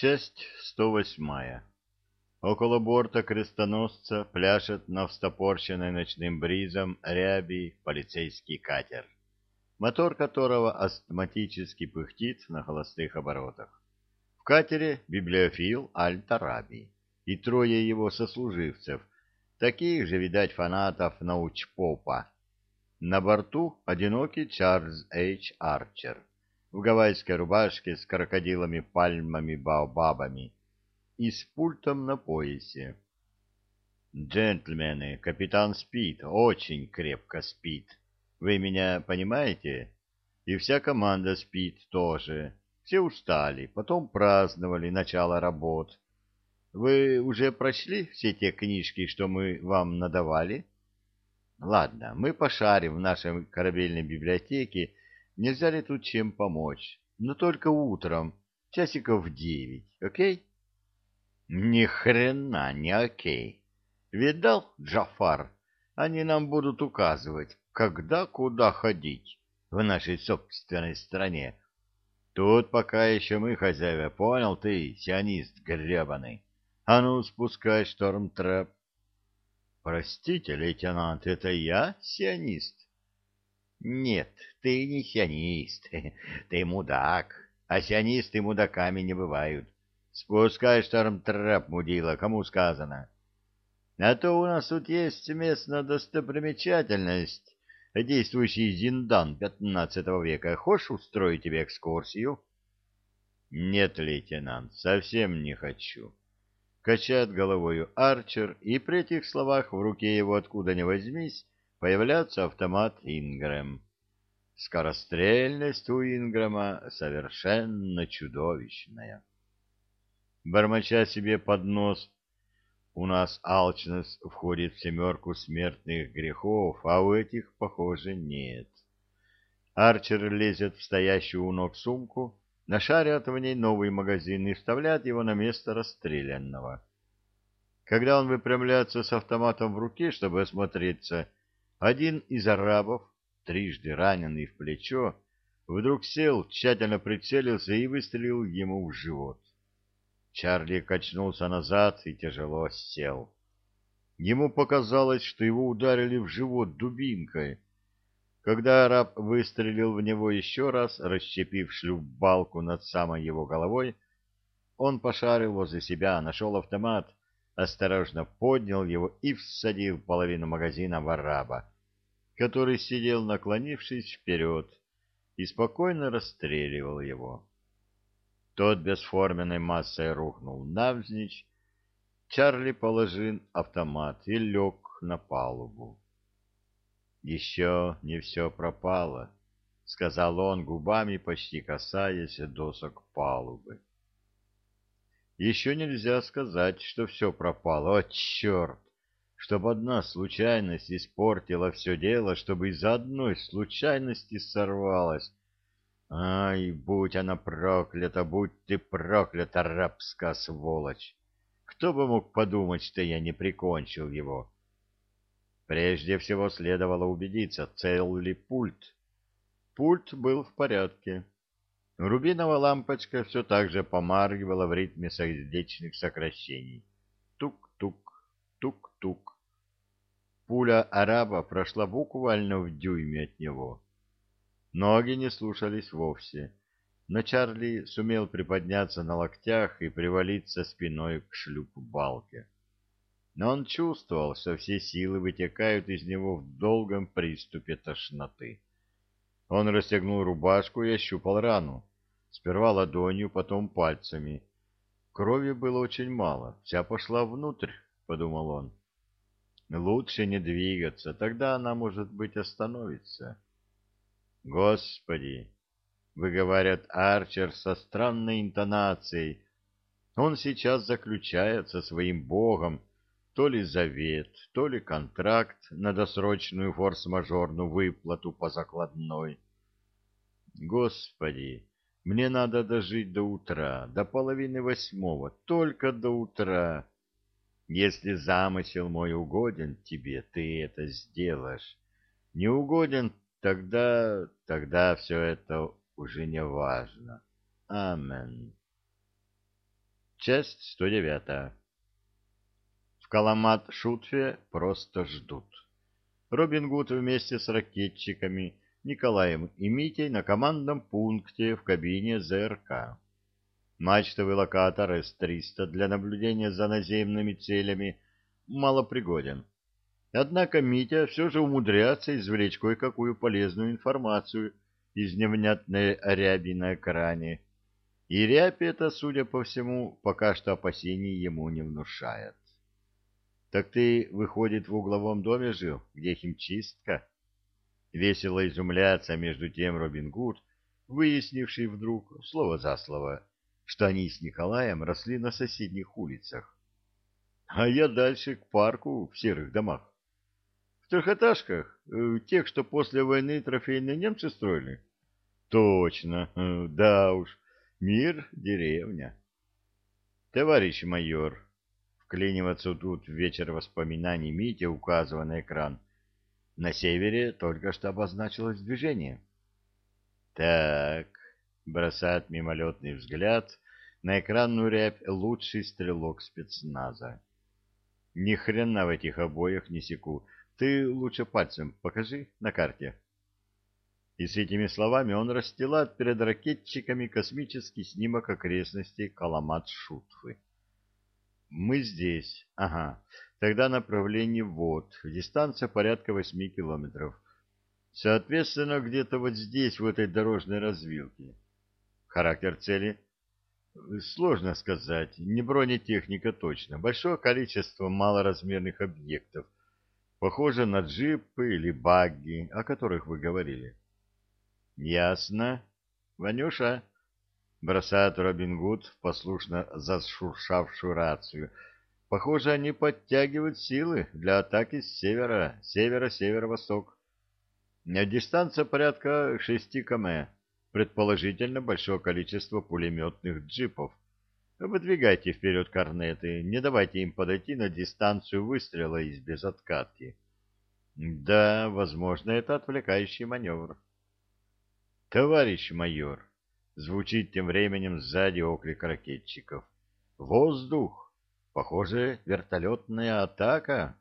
Часть 108. Около борта крестоносца пляшет на встопорщенной ночным бризом ряби полицейский катер, мотор которого астматически пыхтит на холостых оборотах. В катере библиофил Аль-Тараби и трое его сослуживцев, таких же, видать, фанатов научпопа. На борту одинокий Чарльз Эйч Арчер в гавайской рубашке с крокодилами, пальмами, баобабами и с пультом на поясе. «Джентльмены, капитан спит, очень крепко спит. Вы меня понимаете? И вся команда спит тоже. Все устали, потом праздновали начало работ. Вы уже прочли все те книжки, что мы вам надавали? Ладно, мы пошарим в нашей корабельной библиотеке Нельзя ли тут чем помочь? Но только утром, часиков в девять, окей? Ни хрена не окей. Видал, Джафар? Они нам будут указывать, когда куда ходить в нашей собственной стране. Тут пока еще мы хозяева, понял ты, сионист гребаный? А ну, спускай шторм-трэп. Простите, лейтенант, это я сионист? Нет, ты не сионист, ты мудак, а сионисты мудаками не бывают. Спускай шторм-трап, мудила, кому сказано. А то у нас тут есть местная достопримечательность, действующий зиндан пятнадцатого века. Хочешь устроить тебе экскурсию? Нет, лейтенант, совсем не хочу. Качает головою Арчер, и при этих словах в руке его откуда ни возьмись появляется автомат Ингрэм. Скорострельность у Ингрэма совершенно чудовищная. Бормоча себе под нос, у нас алчность входит в семерку смертных грехов, а у этих, похоже, нет. Арчер лезет в стоящую у ног сумку, нашарят в ней новый магазин и вставляет его на место расстрелянного. Когда он выпрямляется с автоматом в руке, чтобы осмотреться, один из арабов, трижды раненый в плечо, вдруг сел, тщательно прицелился и выстрелил ему в живот. Чарли качнулся назад и тяжело сел. Ему показалось, что его ударили в живот дубинкой. Когда араб выстрелил в него еще раз, расщепив шлюп-балку над самой его головой, он пошарил возле себя, нашел автомат осторожно поднял его и всадил половину магазина в араба, который сидел, наклонившись вперед, и спокойно расстреливал его. Тот бесформенной массой рухнул навзничь, Чарли положил автомат и лег на палубу. «Еще не все пропало», — сказал он губами, почти касаясь досок палубы. Еще нельзя сказать, что все пропало. О, черт! Чтобы одна случайность испортила все дело, чтобы из-за одной случайности сорвалась. Ай, будь она проклята, будь ты проклята, рабская сволочь! Кто бы мог подумать, что я не прикончил его? Прежде всего следовало убедиться, цел ли пульт. Пульт был в порядке. Рубиновая лампочка все так же помаргивала в ритме сердечных сокращений. Тук-тук, тук-тук. Пуля араба прошла буквально в дюйме от него. Ноги не слушались вовсе, но Чарли сумел приподняться на локтях и привалиться спиной к шлюп-балке. Но он чувствовал, что все силы вытекают из него в долгом приступе тошноты. Он расстегнул рубашку и ощупал рану. Сперва ладонью, потом пальцами. Крови было очень мало, вся пошла внутрь, — подумал он. Лучше не двигаться, тогда она, может быть, остановится. Господи! — выговаривает Арчер со странной интонацией. Он сейчас заключает со своим богом то ли завет, то ли контракт на досрочную форс-мажорную выплату по закладной. Господи! Мне надо дожить до утра, до половины восьмого, только до утра. Если замысел мой угоден тебе, ты это сделаешь. Не угоден, тогда, тогда все это уже не важно. Амен. Часть 109. В Каламат-Шутфе просто ждут. Робин Гуд вместе с ракетчиками Николаем и Митей на командном пункте в кабине ЗРК. Мачтовый локатор С-300 для наблюдения за наземными целями малопригоден. Однако Митя все же умудряется извлечь кое-какую полезную информацию из невнятной ряби на экране, и рябь эта, судя по всему, пока что опасений ему не внушает. Так ты, выходит, в угловом доме жил, где химчистка? Весело изумляется между тем Робин Гуд, выяснивший вдруг, слово за слово, что они с Николаем росли на соседних улицах. А я дальше к парку в серых домах. В трехэтажках, э, тех, что после войны трофейные немцы строили? Точно, э, да уж, мир — деревня. Товарищ майор, вклиниваться тут в вечер воспоминаний Митя, указывая на экран, на севере только что обозначилось движение. Так, бросает мимолетный взгляд на экранную рябь лучший стрелок спецназа. Ни хрена в этих обоях не секу. Ты лучше пальцем покажи на карте. И с этими словами он расстилает перед ракетчиками космический снимок окрестностей Каламат-Шутфы. Мы здесь. Ага. Тогда направление вот. Дистанция порядка восьми километров. Соответственно, где-то вот здесь, в этой дорожной развилке. Характер цели? Сложно сказать. Не бронетехника точно. Большое количество малоразмерных объектов — Похоже на джипы или багги, о которых вы говорили. — Ясно. Ванюша, — бросает Робин Гуд в послушно зашуршавшую рацию, — похоже, они подтягивают силы для атаки с севера, севера-северо-восток. Дистанция порядка шести км, предположительно большое количество пулеметных джипов. Выдвигайте вперед корнеты, не давайте им подойти на дистанцию выстрела из безоткатки. Да, возможно, это отвлекающий маневр. Товарищ майор, звучит тем временем сзади оклик ракетчиков. Воздух! Похоже, вертолетная атака.